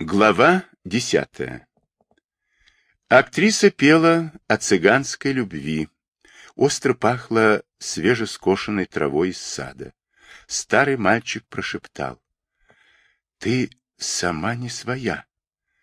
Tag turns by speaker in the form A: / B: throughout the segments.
A: Глава десятая Актриса пела о цыганской любви. Остро пахло свежескошенной травой из сада. Старый мальчик прошептал. — Ты сама не своя.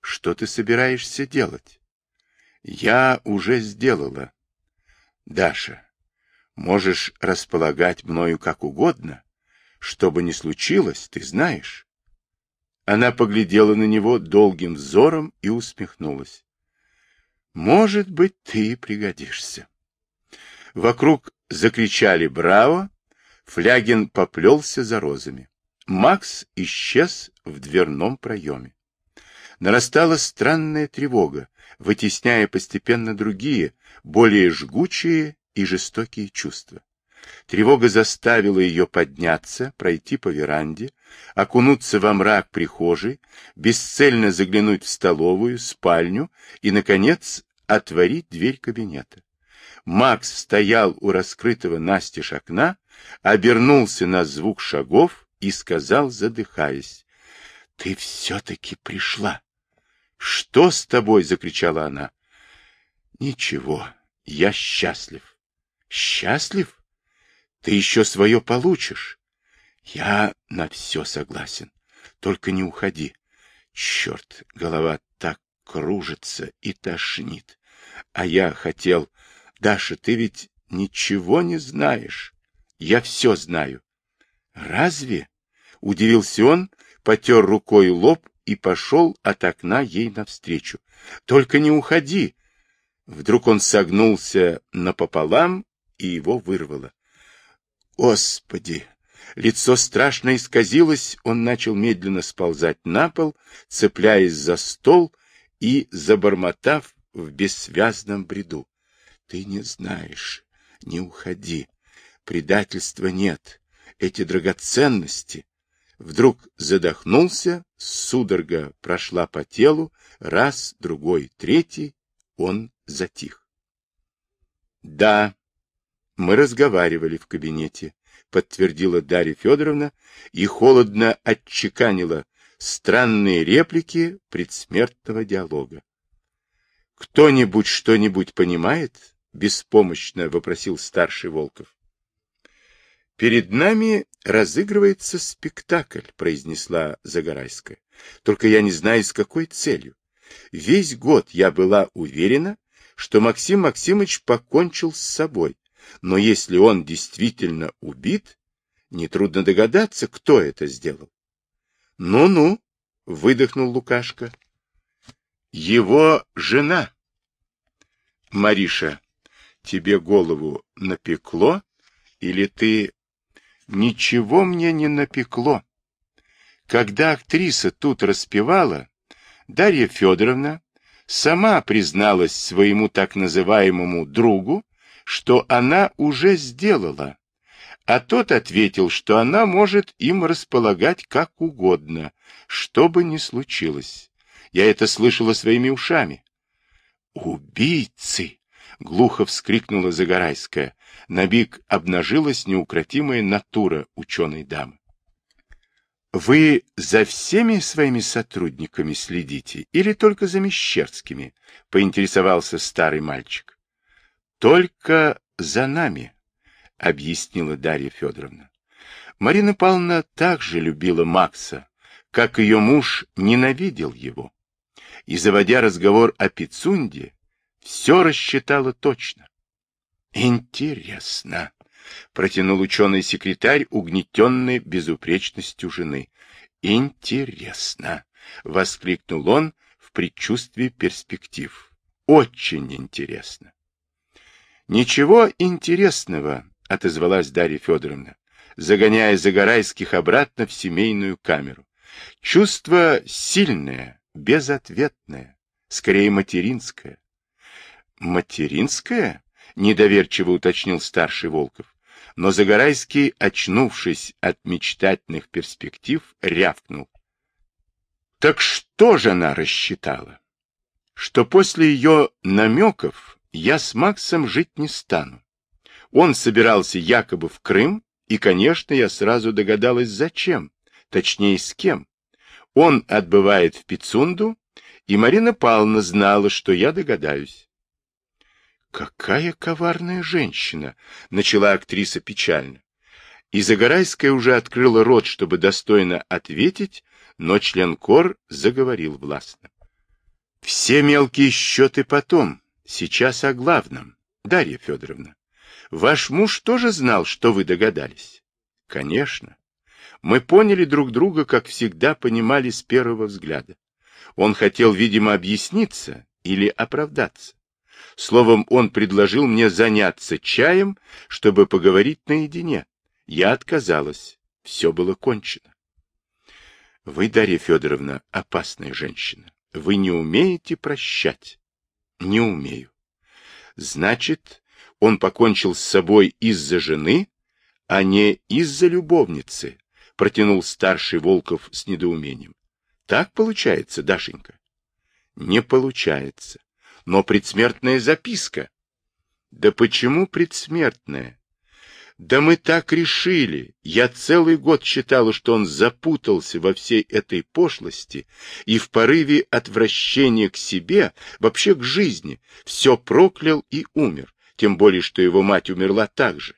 A: Что ты собираешься делать? — Я уже сделала. — Даша, можешь располагать мною как угодно. Что бы ни случилось, ты знаешь. Она поглядела на него долгим взором и усмехнулась. «Может быть, ты пригодишься». Вокруг закричали «Браво!», Флягин поплелся за розами. Макс исчез в дверном проеме. Нарастала странная тревога, вытесняя постепенно другие, более жгучие и жестокие чувства. Тревога заставила ее подняться, пройти по веранде, окунуться во мрак прихожей, бесцельно заглянуть в столовую, спальню и, наконец, отворить дверь кабинета. Макс стоял у раскрытого настежь окна, обернулся на звук шагов и сказал, задыхаясь, — Ты все-таки пришла. — Что с тобой? — закричала она. — Ничего, я счастлив. — Счастлив? Ты еще свое получишь. Я на все согласен. Только не уходи. Черт, голова так кружится и тошнит. А я хотел... Даша, ты ведь ничего не знаешь. Я все знаю. Разве? Удивился он, потер рукой лоб и пошел от окна ей навстречу. Только не уходи. Вдруг он согнулся напополам, и его вырвало. Господи! Лицо страшно исказилось, он начал медленно сползать на пол, цепляясь за стол и забормотав в бессвязном бреду. Ты не знаешь, не уходи. Предательства нет. Эти драгоценности. Вдруг задохнулся, судорога прошла по телу, раз, другой, третий, он затих. Да, мы разговаривали в кабинете, подтвердила Дарья Федоровна и холодно отчеканила странные реплики предсмертного диалога. Кто-нибудь что-нибудь понимает? беспомощно вопросил старший Волков. Перед нами разыгрывается спектакль, произнесла Загорайская. Только я не знаю, с какой целью. Весь год я была уверена, что Максим Максимович покончил с собой, но если он действительно убит, нетрудно догадаться, кто это сделал. Ну-ну, выдохнул Лукашка. Его жена. Мариша, тебе голову напекло или ты... Ничего мне не напекло. Когда актриса тут распевала, Дарья Федоровна сама призналась своему так называемому другу, что она уже сделала, а тот ответил, что она может им располагать как угодно, что бы ни случилось. Я это слышала своими ушами. «Убийцы!» — глухо вскрикнула Загорайская. На биг обнажилась неукротимая натура ученой дамы. «Вы за всеми своими сотрудниками следите или только за Мещерскими?» — поинтересовался старый мальчик. Только за нами, объяснила Дарья Федоровна. Марина Павловна также любила Макса, как ее муж ненавидел его. И, заводя разговор о Пицунде, все рассчитала точно. Интересно, протянул ученый секретарь, угнетенный безупречностью жены. Интересно, воскликнул он в предчувствии перспектив. Очень интересно. Ничего интересного, отозвалась Дарья Федоровна, загоняя Загорайских обратно в семейную камеру. Чувство сильное, безответное, скорее материнское. Материнское? Недоверчиво уточнил старший Волков. Но Загорайский, очнувшись от мечтательных перспектив, рявкнул. Так что же она рассчитала? Что после ее намеков я с Максом жить не стану. Он собирался якобы в Крым, и, конечно, я сразу догадалась, зачем, точнее, с кем. Он отбывает в Пицунду, и Марина Павловна знала, что я догадаюсь. «Какая коварная женщина!» — начала актриса печально. И Загорайская уже открыла рот, чтобы достойно ответить, но член кор заговорил властно. «Все мелкие счеты потом, сейчас о главном. Дарья Федоровна, ваш муж тоже знал, что вы догадались?» «Конечно. Мы поняли друг друга, как всегда понимали с первого взгляда. Он хотел, видимо, объясниться или оправдаться. Словом, он предложил мне заняться чаем, чтобы поговорить наедине. Я отказалась. Все было кончено. Вы, Дарья Федоровна, опасная женщина. Вы не умеете прощать. Не умею. Значит, он покончил с собой из-за жены, а не из-за любовницы, протянул старший Волков с недоумением. Так получается, Дашенька? Не получается. Но предсмертная записка. Да почему предсмертная? Да мы так решили. Я целый год считала, что он запутался во всей этой пошлости и в порыве отвращения к себе, вообще к жизни, все проклял и умер, тем более, что его мать умерла так же.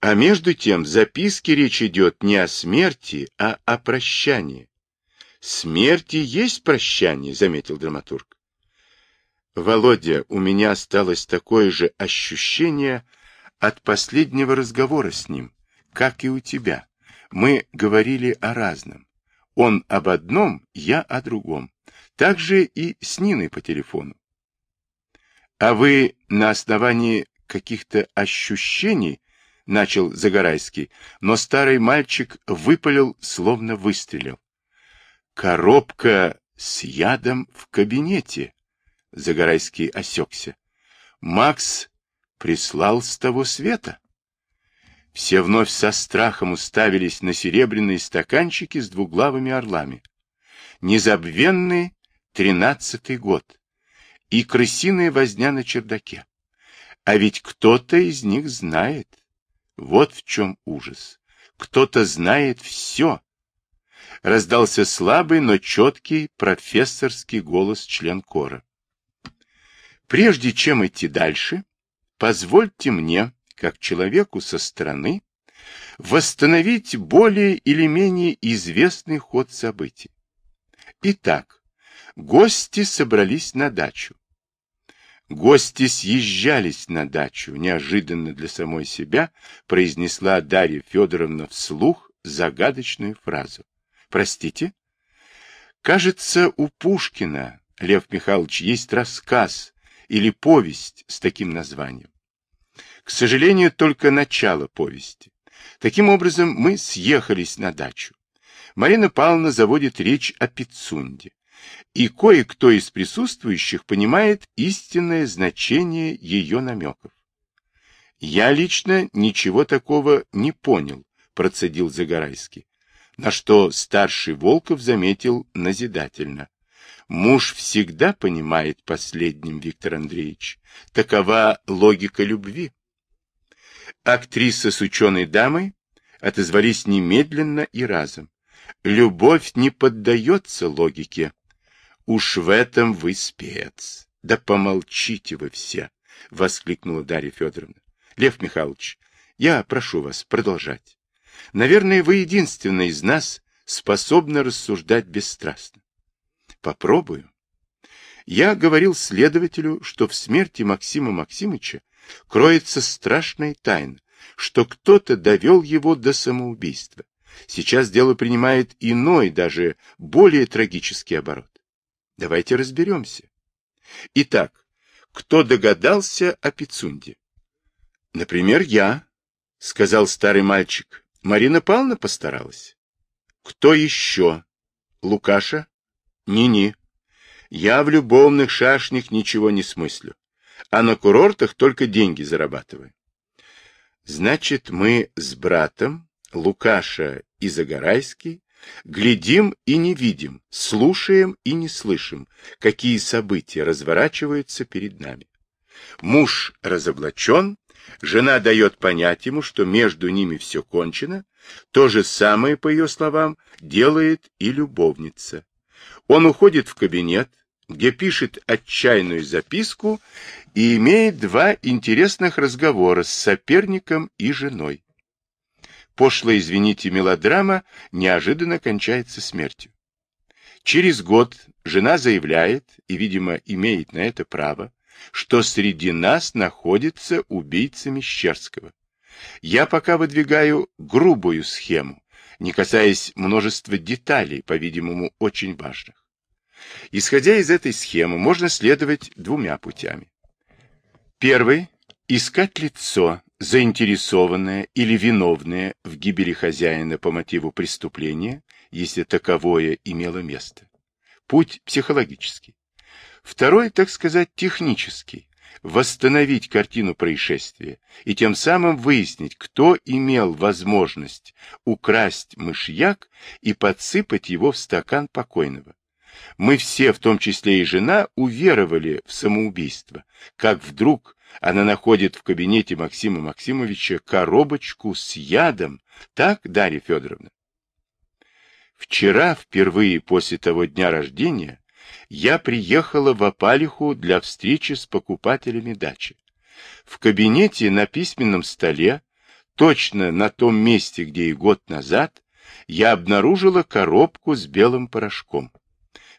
A: А между тем в записке речь идет не о смерти, а о прощании. Смерти есть прощание, заметил драматург. Володя, у меня осталось такое же ощущение, от последнего разговора с ним, как и у тебя. Мы говорили о разном. Он об одном, я о другом. Так же и с Ниной по телефону. А вы на основании каких-то ощущений, начал Загорайский, но старый мальчик выпалил, словно выстрелил. Коробка с ядом в кабинете. Загорайский осекся. Макс прислал с того света. Все вновь со страхом уставились на серебряные стаканчики с двуглавыми орлами. Незабвенный тринадцатый год и крысиная возня на чердаке. А ведь кто-то из них знает. Вот в чем ужас. Кто-то знает все. Раздался слабый, но четкий профессорский голос член кора. Прежде чем идти дальше, позвольте мне, как человеку со стороны, восстановить более или менее известный ход событий. Итак, гости собрались на дачу. Гости съезжались на дачу, неожиданно для самой себя произнесла Дарья Федоровна вслух загадочную фразу. Простите? Кажется, у Пушкина, Лев Михайлович, есть рассказ или повесть с таким названием. К сожалению, только начало повести. Таким образом, мы съехались на дачу. Марина Павловна заводит речь о Пицунде, и кое-кто из присутствующих понимает истинное значение ее намеков. «Я лично ничего такого не понял», — процедил Загорайский, на что старший Волков заметил назидательно. Муж всегда понимает последним, Виктор Андреевич. Такова логика любви. Актриса с ученой дамой отозвались немедленно и разом. Любовь не поддается логике. Уж в этом вы спец. Да помолчите вы все, — воскликнула Дарья Федоровна. Лев Михайлович, я прошу вас продолжать. Наверное, вы единственный из нас способны рассуждать бесстрастно. Попробую. Я говорил следователю, что в смерти Максима Максимыча кроется страшная тайна, что кто-то довел его до самоубийства. Сейчас дело принимает иной, даже более трагический оборот. Давайте разберемся. Итак, кто догадался о Пицунде? Например, я, — сказал старый мальчик. Марина Павловна постаралась. Кто еще? Лукаша? Ни-ни. Я в любовных шашнях ничего не смыслю, а на курортах только деньги зарабатываю. Значит, мы с братом, Лукаша и Загорайский, глядим и не видим, слушаем и не слышим, какие события разворачиваются перед нами. Муж разоблачен, Жена дает понять ему, что между ними все кончено. То же самое, по ее словам, делает и любовница. Он уходит в кабинет, где пишет отчаянную записку и имеет два интересных разговора с соперником и женой. Пошлая, извините, мелодрама неожиданно кончается смертью. Через год жена заявляет, и, видимо, имеет на это право, что среди нас находится убийца Мещерского. Я пока выдвигаю грубую схему, не касаясь множества деталей, по-видимому, очень важных. Исходя из этой схемы, можно следовать двумя путями. Первый – искать лицо, заинтересованное или виновное в гибели хозяина по мотиву преступления, если таковое имело место. Путь психологический. Второй, так сказать, технический. Восстановить картину происшествия и тем самым выяснить, кто имел возможность украсть мышьяк и подсыпать его в стакан покойного. Мы все, в том числе и жена, уверовали в самоубийство, как вдруг она находит в кабинете Максима Максимовича коробочку с ядом. Так, Дарья Федоровна? Вчера, впервые после того дня рождения, я приехала в Апалиху для встречи с покупателями дачи. В кабинете на письменном столе, точно на том месте, где и год назад, я обнаружила коробку с белым порошком.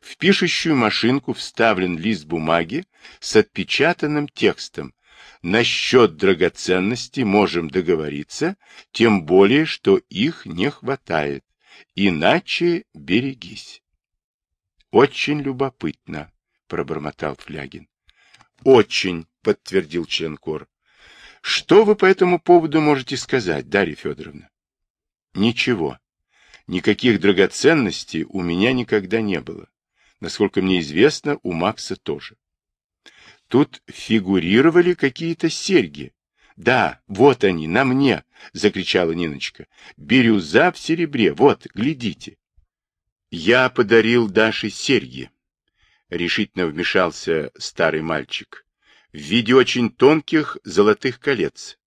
A: В пишущую машинку вставлен лист бумаги с отпечатанным текстом. Насчет драгоценностей можем договориться, тем более, что их не хватает. Иначе берегись. Очень любопытно, пробормотал Флягин. Очень, подтвердил Членкор. Что вы по этому поводу можете сказать, Дарья Федоровна? Ничего. Никаких драгоценностей у меня никогда не было. Насколько мне известно, у Макса тоже. Тут фигурировали какие-то серьги. Да, вот они, на мне, закричала Ниночка. Бирюза в серебре, вот, глядите. Я подарил Даше серьги. Решительно вмешался старый мальчик. В виде очень тонких золотых колец.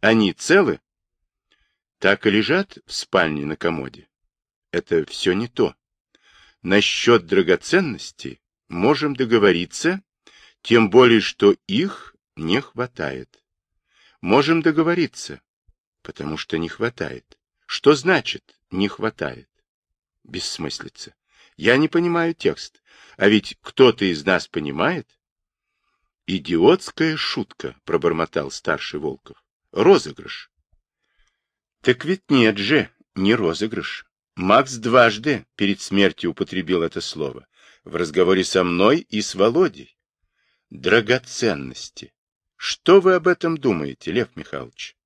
A: Они целы? Так и лежат в спальне на комоде. Это все не то. Насчет драгоценностей можем договориться, тем более, что их не хватает. Можем договориться, потому что не хватает. Что значит «не хватает»? Бессмыслица. Я не понимаю текст. А ведь кто-то из нас понимает? Идиотская шутка, пробормотал старший Волков. Розыгрыш. Так ведь нет же, не розыгрыш. Макс дважды перед смертью употребил это слово. В разговоре со мной и с Володей. Драгоценности. Что вы об этом думаете, Лев Михайлович?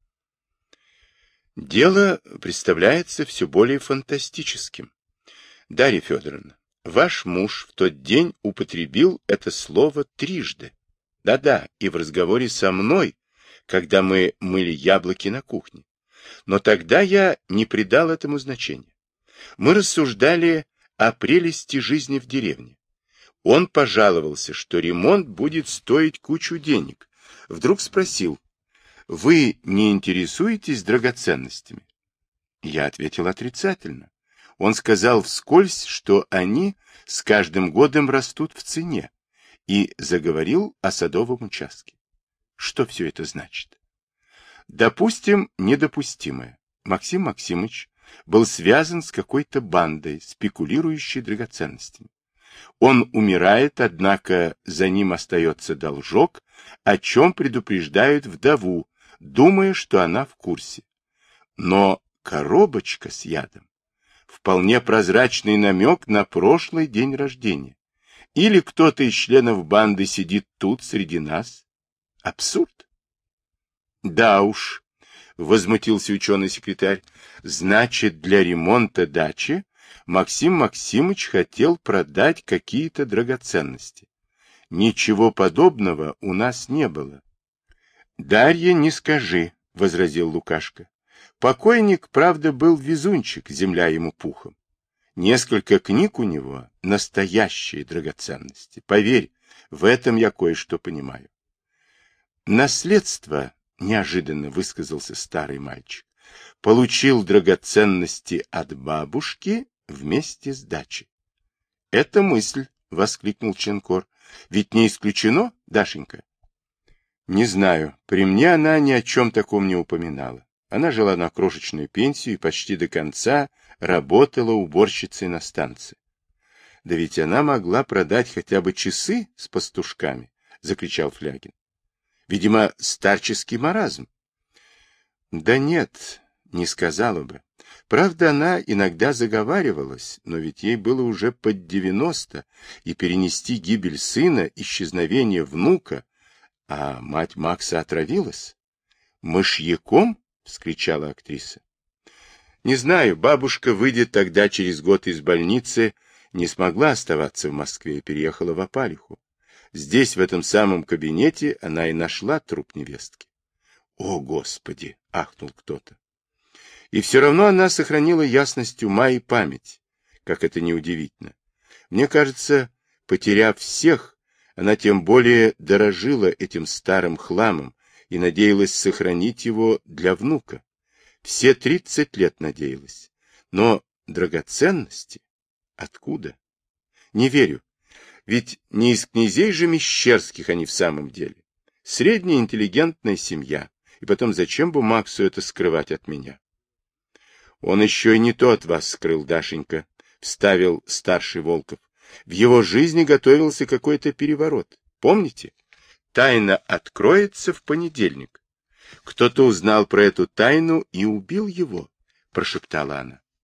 A: Дело представляется все более фантастическим. Дарья Федоровна, ваш муж в тот день употребил это слово трижды. Да-да, и в разговоре со мной, когда мы мыли яблоки на кухне. Но тогда я не придал этому значения мы рассуждали о прелести жизни в деревне. Он пожаловался, что ремонт будет стоить кучу денег. Вдруг спросил, вы не интересуетесь драгоценностями? Я ответил отрицательно. Он сказал вскользь, что они с каждым годом растут в цене, и заговорил о садовом участке. Что все это значит? Допустим, недопустимое. Максим Максимович был связан с какой-то бандой, спекулирующей драгоценностями. Он умирает, однако за ним остается должок, о чем предупреждают вдову, думая, что она в курсе. Но коробочка с ядом — вполне прозрачный намек на прошлый день рождения. Или кто-то из членов банды сидит тут среди нас. Абсурд. Да уж, — возмутился ученый-секретарь. — Значит, для ремонта дачи Максим Максимович хотел продать какие-то драгоценности. Ничего подобного у нас не было. — Дарья, не скажи, — возразил Лукашка. Покойник, правда, был везунчик, земля ему пухом. Несколько книг у него — настоящие драгоценности. Поверь, в этом я кое-что понимаю. Наследство неожиданно высказался старый мальчик, получил драгоценности от бабушки вместе с дачей. — Это мысль, — воскликнул Ченкор. — Ведь не исключено, Дашенька? — Не знаю. При мне она ни о чем таком не упоминала. Она жила на крошечную пенсию и почти до конца работала уборщицей на станции. Да ведь она могла продать хотя бы часы с пастушками, — закричал Флягин. Видимо, старческий маразм. Да нет, не сказала бы. Правда, она иногда заговаривалась, но ведь ей было уже под девяносто, и перенести гибель сына, исчезновение внука, а мать Макса отравилась. «Мышьяком?» — вскричала актриса. «Не знаю, бабушка выйдет тогда через год из больницы, не смогла оставаться в Москве и переехала в Апалиху. Здесь, в этом самом кабинете, она и нашла труп невестки. «О, Господи!» — ахнул кто-то. И все равно она сохранила ясность ума и память, как это неудивительно. Мне кажется, потеряв всех, она тем более дорожила этим старым хламом и надеялась сохранить его для внука. Все тридцать лет надеялась. Но драгоценности? Откуда? Не верю. Ведь не из князей же Мещерских они в самом деле. Средняя интеллигентная семья. И потом, зачем бы Максу это скрывать от меня? Он еще и не то от вас скрыл, Дашенька, — вставил старший Волков. В его жизни готовился какой-то переворот. Помните? Тайна откроется в понедельник. Кто-то узнал про эту тайну и убил его, — прошептала она.